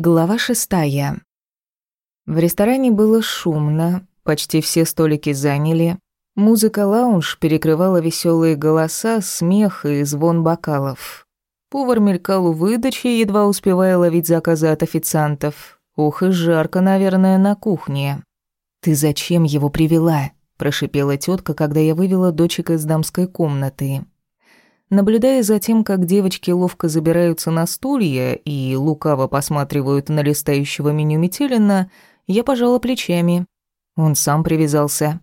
Глава шестая. В ресторане было шумно, почти все столики заняли. Музыка лаунж перекрывала веселые голоса, смех и звон бокалов. Повар мелькал у выдачи, едва успевая ловить заказы от официантов. Ух, и жарко, наверное, на кухне. «Ты зачем его привела?» – прошипела тетка, когда я вывела дочек из дамской комнаты. Наблюдая за тем, как девочки ловко забираются на стулья и лукаво посматривают на листающего меню Метелина, я пожала плечами. Он сам привязался.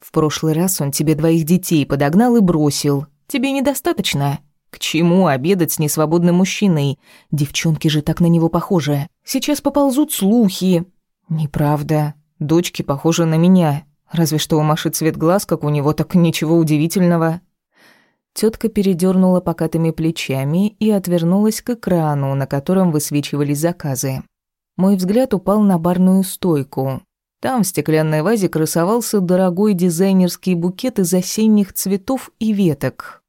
В прошлый раз он тебе двоих детей подогнал и бросил. Тебе недостаточно? К чему обедать с несвободным мужчиной? Девчонки же так на него похожи. Сейчас поползут слухи. Неправда. Дочки похожи на меня. Разве что у Маши цвет глаз, как у него, так ничего удивительного. Тетка передернула покатыми плечами и отвернулась к экрану, на котором высвечивались заказы. Мой взгляд упал на барную стойку. Там в стеклянной вазе красовался дорогой дизайнерский букет из осенних цветов и веток.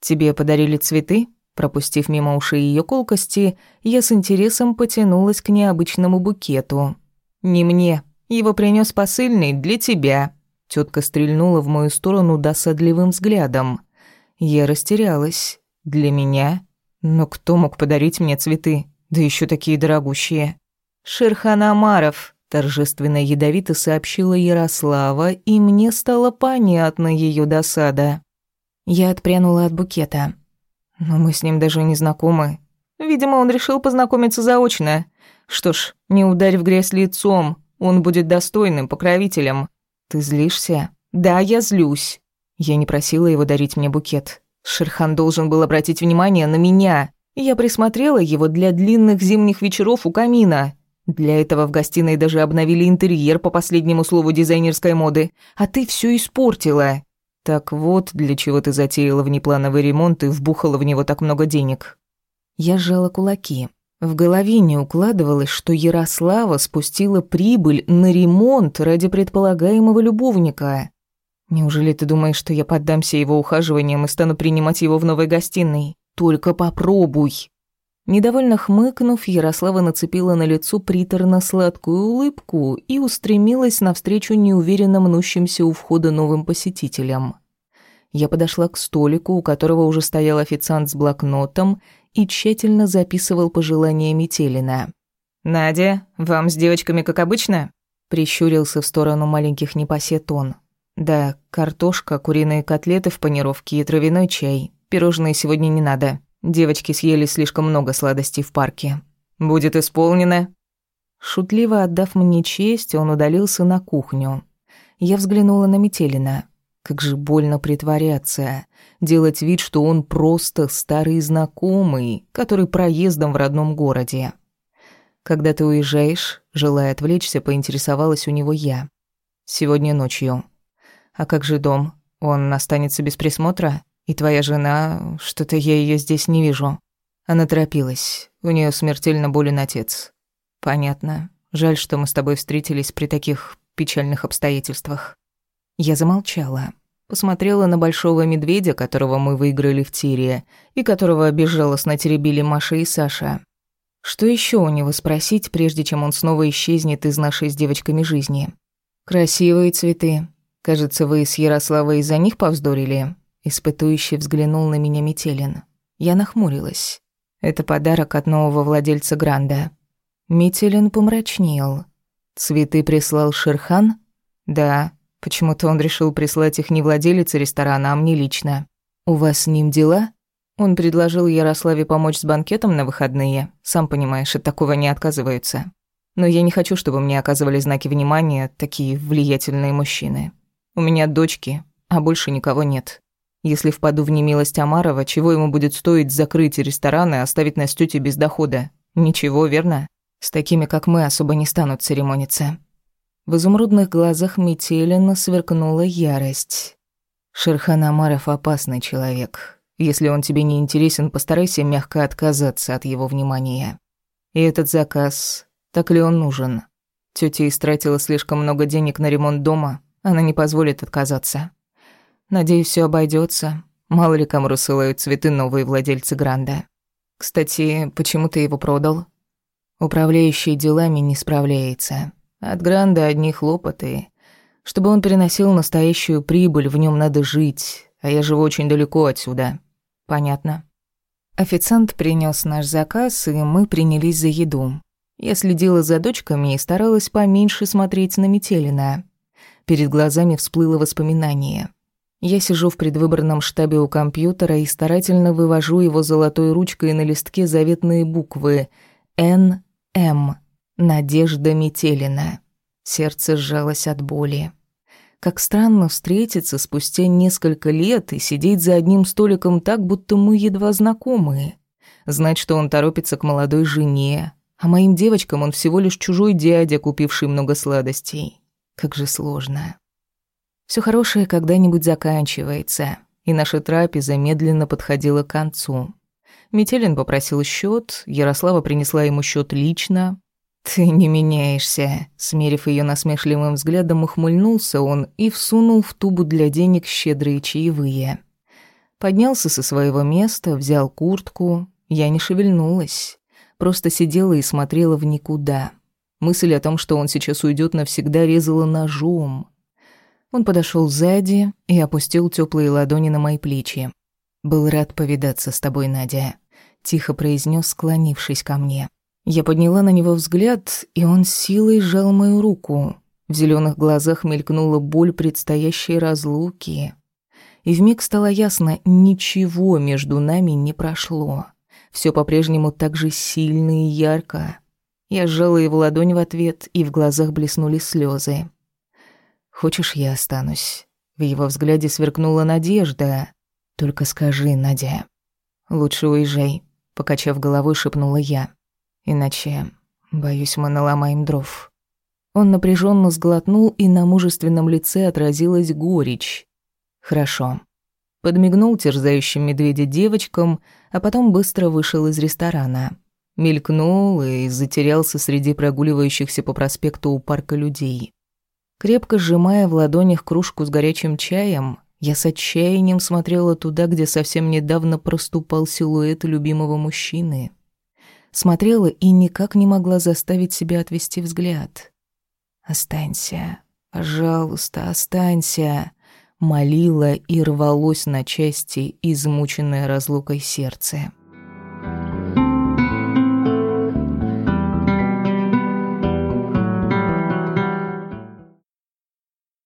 «Тебе подарили цветы?» Пропустив мимо ушей ее колкости, я с интересом потянулась к необычному букету. «Не мне. Его принес посыльный для тебя». Тетка стрельнула в мою сторону досадливым взглядом. Я растерялась. Для меня? Но кто мог подарить мне цветы? Да еще такие дорогущие. Шерхан Амаров, торжественно ядовито сообщила Ярослава, и мне стало понятна ее досада. Я отпрянула от букета. Но мы с ним даже не знакомы. Видимо, он решил познакомиться заочно. Что ж, не ударь в грязь лицом, он будет достойным покровителем. Ты злишься? Да, я злюсь. Я не просила его дарить мне букет. Шерхан должен был обратить внимание на меня. Я присмотрела его для длинных зимних вечеров у камина. Для этого в гостиной даже обновили интерьер по последнему слову дизайнерской моды. А ты все испортила. Так вот, для чего ты затеяла внеплановый ремонт и вбухала в него так много денег. Я сжала кулаки. В голове не укладывалось, что Ярослава спустила прибыль на ремонт ради предполагаемого любовника. Неужели ты думаешь, что я поддамся его ухаживаниям и стану принимать его в новой гостиной? Только попробуй. Недовольно хмыкнув, Ярослава нацепила на лицо приторно-сладкую улыбку и устремилась навстречу неуверенно мнущимся у входа новым посетителям. Я подошла к столику, у которого уже стоял официант с блокнотом и тщательно записывал пожелания Метелина. «Надя, вам с девочками как обычно?» Прищурился в сторону маленьких непосед он. Да, картошка, куриные котлеты в панировке и травяной чай. Пирожные сегодня не надо. Девочки съели слишком много сладостей в парке. Будет исполнено. Шутливо отдав мне честь, он удалился на кухню. Я взглянула на Метелина. Как же больно притворяться, делать вид, что он просто старый знакомый, который проездом в родном городе. Когда ты уезжаешь, желая отвлечься, поинтересовалась у него я. Сегодня ночью. А как же дом? Он останется без присмотра? И твоя жена... Что-то я ее здесь не вижу». Она торопилась. У нее смертельно болен отец. «Понятно. Жаль, что мы с тобой встретились при таких печальных обстоятельствах». Я замолчала. Посмотрела на большого медведя, которого мы выиграли в тире, и которого безжалостно теребили Маша и Саша. Что еще у него спросить, прежде чем он снова исчезнет из нашей с девочками жизни? Красивые цветы, Кажется, вы с Ярославой из-за них повздорили?» Испытующий взглянул на меня Метелин. Я нахмурилась. «Это подарок от нового владельца Гранда». Метелин помрачнел. «Цветы прислал Шерхан?» «Да. Почему-то он решил прислать их не владелице ресторана, а мне лично. У вас с ним дела?» Он предложил Ярославе помочь с банкетом на выходные. Сам понимаешь, от такого не отказываются. Но я не хочу, чтобы мне оказывали знаки внимания такие влиятельные мужчины. У меня дочки, а больше никого нет. Если впаду в немилость Амарова, чего ему будет стоить закрыть ресторан и оставить нас тёте без дохода? Ничего, верно? С такими, как мы, особо не станут церемониться. В изумрудных глазах Метелина сверкнула ярость. Шерхан Амаров опасный человек. Если он тебе не интересен, постарайся мягко отказаться от его внимания. И этот заказ, так ли он нужен? Тётя истратила слишком много денег на ремонт дома, она не позволит отказаться. Надеюсь, все обойдется. Мало ли кому рассылают цветы новые владельцы Гранда. Кстати, почему ты его продал? Управляющий делами не справляется. От Гранда одни хлопоты. Чтобы он приносил настоящую прибыль, в нем надо жить, а я живу очень далеко отсюда. Понятно. Официант принес наш заказ, и мы принялись за еду. Я следила за дочками и старалась поменьше смотреть на Метелина. Перед глазами всплыло воспоминание. Я сижу в предвыборном штабе у компьютера и старательно вывожу его золотой ручкой на листке заветные буквы «Н.М.» Надежда Метелина. Сердце сжалось от боли. Как странно встретиться спустя несколько лет и сидеть за одним столиком так, будто мы едва знакомые. Знать, что он торопится к молодой жене, а моим девочкам он всего лишь чужой дядя, купивший много сладостей. Как же сложно. Все хорошее когда-нибудь заканчивается, и наша трапеза медленно подходила к концу. Метелин попросил счет, Ярослава принесла ему счет лично. «Ты не меняешься», — смерив ее насмешливым взглядом, ухмыльнулся он и всунул в тубу для денег щедрые чаевые. Поднялся со своего места, взял куртку. Я не шевельнулась просто сидела и смотрела в никуда. Мысль о том, что он сейчас уйдет навсегда, резала ножом. Он подошел сзади и опустил теплые ладони на мои плечи. «Был рад повидаться с тобой, Надя», — тихо произнес, склонившись ко мне. Я подняла на него взгляд, и он силой сжал мою руку. В зеленых глазах мелькнула боль предстоящей разлуки. И вмиг стало ясно, ничего между нами не прошло. Все по-прежнему так же сильно и ярко. Я сжала его ладонь в ответ, и в глазах блеснули слезы. «Хочешь, я останусь?» В его взгляде сверкнула надежда. «Только скажи, Надя». «Лучше уезжай», — покачав головой, шепнула я. «Иначе, боюсь, мы наломаем дров». Он напряженно сглотнул, и на мужественном лице отразилась горечь. «Хорошо подмигнул терзающим медведя девочкам, а потом быстро вышел из ресторана. Мелькнул и затерялся среди прогуливающихся по проспекту у парка людей. Крепко сжимая в ладонях кружку с горячим чаем, я с отчаянием смотрела туда, где совсем недавно проступал силуэт любимого мужчины. Смотрела и никак не могла заставить себя отвести взгляд. «Останься, пожалуйста, останься», молило и рвалось на части измученное разлукой сердце.